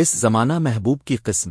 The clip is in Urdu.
اس زمانہ محبوب کی قسم۔